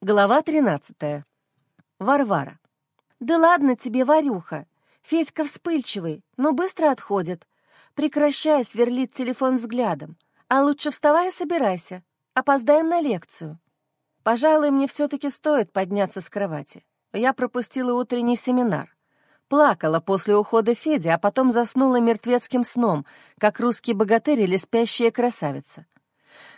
Глава 13. Варвара. «Да ладно тебе, Варюха. Федька вспыльчивый, но быстро отходит. Прекращай сверлить телефон взглядом. А лучше вставай и собирайся. Опоздаем на лекцию. Пожалуй, мне все-таки стоит подняться с кровати. Я пропустила утренний семинар. Плакала после ухода Феди, а потом заснула мертвецким сном, как русский богатырь или спящая красавица.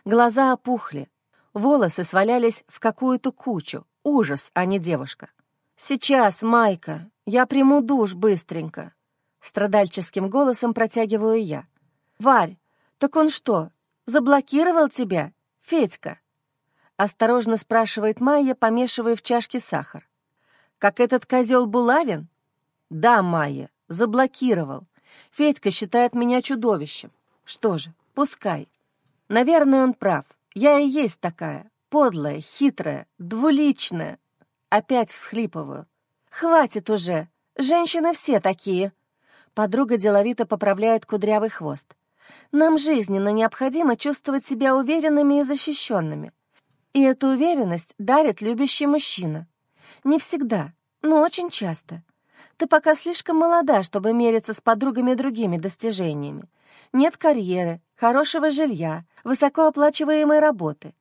Глаза опухли, волосы свалялись в какую-то кучу. Ужас, а не девушка. «Сейчас, Майка, я приму душ быстренько», — страдальческим голосом протягиваю я. «Варь, так он что, заблокировал тебя, Федька?» Осторожно спрашивает Майя, помешивая в чашке сахар. «Как этот козел Булавин?» «Да, Майя, заблокировал. Федька считает меня чудовищем. Что же, пускай. Наверное, он прав. Я и есть такая, подлая, хитрая, двуличная. Опять всхлипываю. Хватит уже, женщины все такие. Подруга деловито поправляет кудрявый хвост. Нам жизненно необходимо чувствовать себя уверенными и защищенными. И эту уверенность дарит любящий мужчина. Не всегда, но очень часто. Ты пока слишком молода, чтобы мериться с подругами другими достижениями. Нет карьеры, хорошего жилья, высокооплачиваемой работы.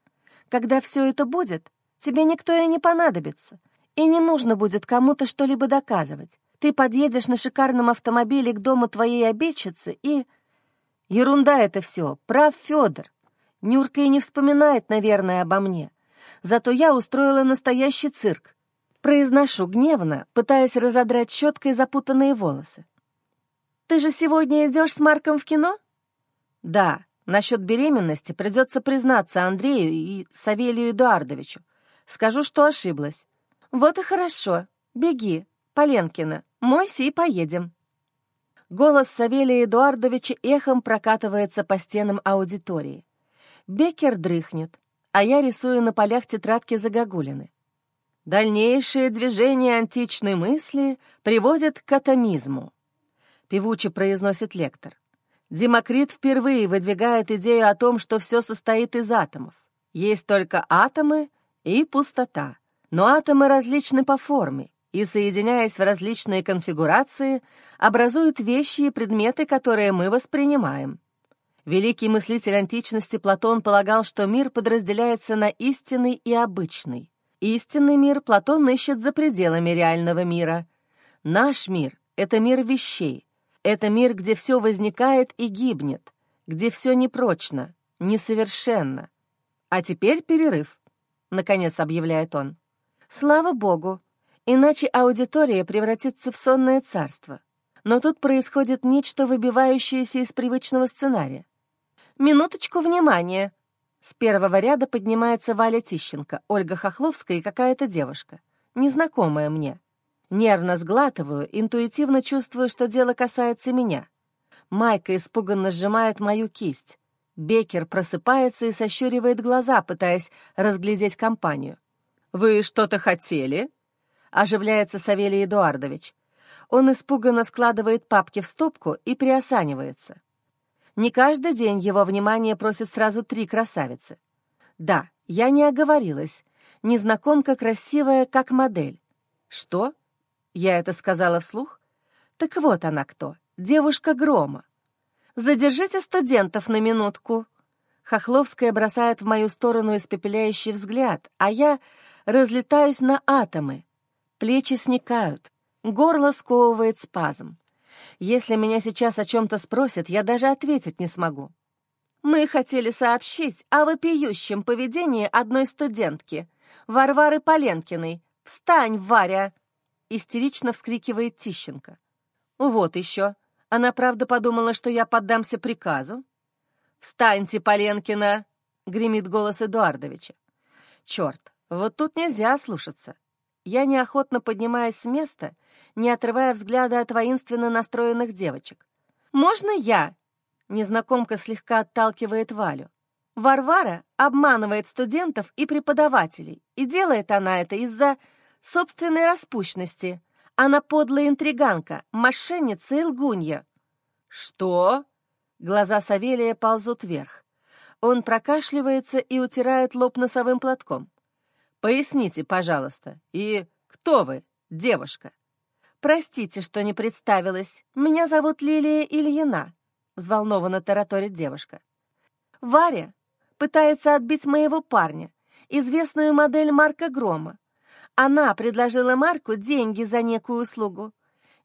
Когда все это будет, тебе никто и не понадобится. И не нужно будет кому-то что-либо доказывать. Ты подъедешь на шикарном автомобиле к дому твоей обидчицы и... Ерунда это все, прав Федор. Нюрка и не вспоминает, наверное, обо мне. Зато я устроила настоящий цирк. Произношу гневно, пытаясь разодрать щеткой запутанные волосы. «Ты же сегодня идешь с Марком в кино?» «Да, насчет беременности придется признаться Андрею и Савелию Эдуардовичу. Скажу, что ошиблась». «Вот и хорошо. Беги, Поленкина, мойся и поедем». Голос Савелия Эдуардовича эхом прокатывается по стенам аудитории. Беккер дрыхнет, а я рисую на полях тетрадки загогулины. Дальнейшее движение античной мысли приводит к атомизму. Певуче произносит лектор. Демокрит впервые выдвигает идею о том, что все состоит из атомов. Есть только атомы и пустота. Но атомы различны по форме и, соединяясь в различные конфигурации, образуют вещи и предметы, которые мы воспринимаем. Великий мыслитель античности Платон полагал, что мир подразделяется на истинный и обычный. Истинный мир Платон ищет за пределами реального мира. Наш мир — это мир вещей. Это мир, где все возникает и гибнет, где все непрочно, несовершенно. А теперь перерыв, — наконец объявляет он. Слава богу, иначе аудитория превратится в сонное царство. Но тут происходит нечто, выбивающееся из привычного сценария. «Минуточку внимания!» С первого ряда поднимается Валя Тищенко, Ольга Хохловская и какая-то девушка, незнакомая мне. Нервно сглатываю, интуитивно чувствую, что дело касается меня. Майка испуганно сжимает мою кисть. Бекер просыпается и сощуривает глаза, пытаясь разглядеть компанию. «Вы что-то хотели?» — оживляется Савелий Эдуардович. Он испуганно складывает папки в стопку и приосанивается. Не каждый день его внимание просит сразу три красавицы. Да, я не оговорилась. Незнакомка красивая, как модель. Что? Я это сказала вслух? Так вот она кто, девушка Грома. «Задержите студентов на минутку», Хохловская бросает в мою сторону испепеляющий взгляд, а я разлетаюсь на атомы. Плечи сникают, горло сковывает спазм. Если меня сейчас о чем-то спросят, я даже ответить не смогу. Мы хотели сообщить о вопиющем поведении одной студентки, Варвары Поленкиной. «Встань, Варя!» — истерично вскрикивает Тищенко. «Вот еще. Она правда подумала, что я поддамся приказу?» «Встаньте, Поленкина!» — гремит голос Эдуардовича. «Черт, вот тут нельзя слушаться. Я неохотно поднимаюсь с места, не отрывая взгляда от воинственно настроенных девочек. «Можно я?» Незнакомка слегка отталкивает Валю. Варвара обманывает студентов и преподавателей, и делает она это из-за собственной распущенности. Она подлая интриганка, мошенница и лгунья. «Что?» Глаза Савелия ползут вверх. Он прокашливается и утирает лоб носовым платком. Поясните, пожалуйста, и кто вы, девушка?» «Простите, что не представилась. Меня зовут Лилия Ильина», — взволнованно тараторит девушка. «Варя пытается отбить моего парня, известную модель Марка Грома. Она предложила Марку деньги за некую услугу.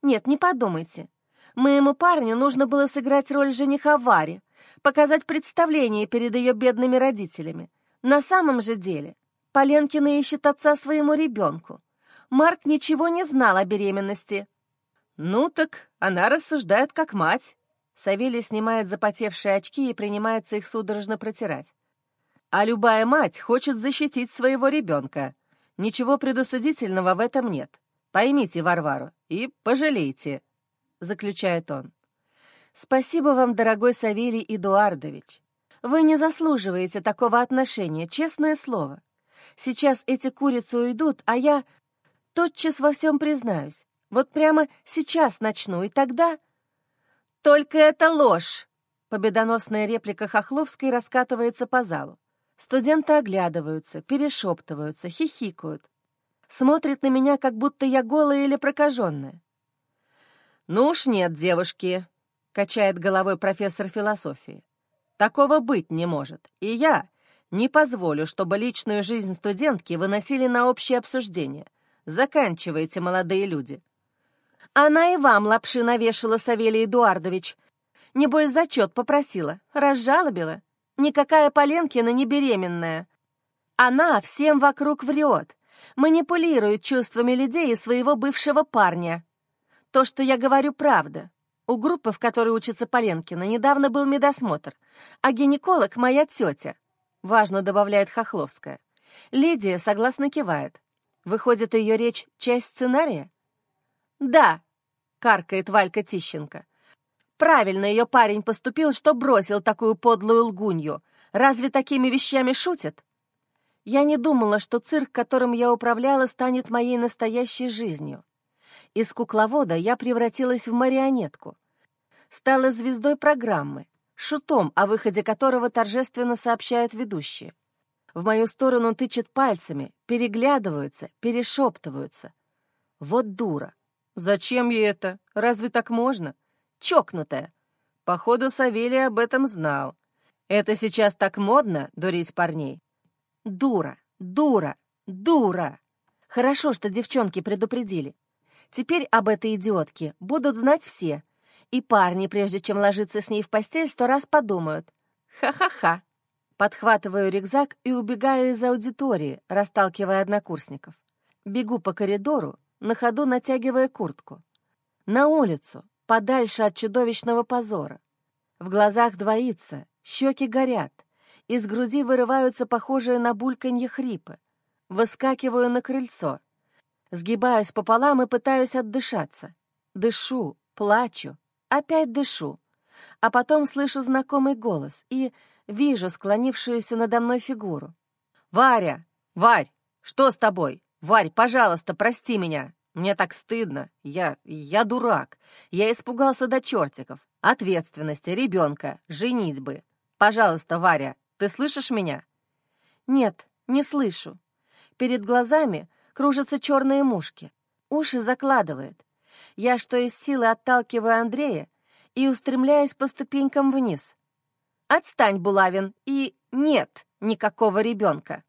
Нет, не подумайте. Моему парню нужно было сыграть роль жениха Варе, показать представление перед ее бедными родителями. На самом же деле Поленкина ищет отца своему ребенку. Марк ничего не знал о беременности. «Ну так она рассуждает как мать». Савелий снимает запотевшие очки и принимается их судорожно протирать. «А любая мать хочет защитить своего ребенка. Ничего предосудительного в этом нет. Поймите Варвару и пожалейте», — заключает он. «Спасибо вам, дорогой Савелий Эдуардович. Вы не заслуживаете такого отношения, честное слово. Сейчас эти курицы уйдут, а я тотчас во всем признаюсь. Вот прямо сейчас начну, и тогда... Только это ложь! Победоносная реплика Хохловской раскатывается по залу. Студенты оглядываются, перешептываются, хихикают. Смотрят на меня, как будто я голая или прокаженная. «Ну уж нет, девушки», — качает головой профессор философии. «Такого быть не может. И я не позволю, чтобы личную жизнь студентки выносили на общее обсуждение. Заканчивайте, молодые люди». «Она и вам лапши навешала, Савелий Эдуардович. Небось, зачет попросила, разжалобила. Никакая Поленкина не беременная. Она всем вокруг врет, манипулирует чувствами людей и своего бывшего парня. То, что я говорю, правда. У группы, в которой учится Поленкина, недавно был медосмотр, а гинеколог — моя тетя», — важно добавляет Хохловская. Лидия согласно кивает. Выходит, ее речь — часть сценария? «Да», — каркает Валька Тищенко. «Правильно ее парень поступил, что бросил такую подлую лгунью. Разве такими вещами шутят?» Я не думала, что цирк, которым я управляла, станет моей настоящей жизнью. Из кукловода я превратилась в марионетку. Стала звездой программы, шутом, о выходе которого торжественно сообщают ведущие. В мою сторону тычет пальцами, переглядываются, перешептываются. Вот дура. Зачем ей это? Разве так можно? Чокнутая. Походу, Савелий об этом знал. Это сейчас так модно, дурить парней. Дура, дура, дура. Хорошо, что девчонки предупредили. Теперь об этой идиотке будут знать все. И парни, прежде чем ложиться с ней в постель, сто раз подумают. Ха-ха-ха. Подхватываю рюкзак и убегаю из аудитории, расталкивая однокурсников. Бегу по коридору, на ходу натягивая куртку. На улицу, подальше от чудовищного позора. В глазах двоится, щеки горят, из груди вырываются похожие на бульканье хрипы. Выскакиваю на крыльцо. Сгибаюсь пополам и пытаюсь отдышаться. Дышу, плачу, опять дышу. А потом слышу знакомый голос и вижу склонившуюся надо мной фигуру. «Варя! Варь! Что с тобой? Варь, пожалуйста, прости меня! Мне так стыдно! Я... я дурак! Я испугался до чертиков! Ответственности, ребенка, женитьбы! Пожалуйста, Варя, ты слышишь меня?» «Нет, не слышу. Перед глазами кружатся черные мушки. Уши закладывает. Я что из силы отталкиваю Андрея и устремляюсь по ступенькам вниз. Отстань, Булавин, и нет никакого ребенка.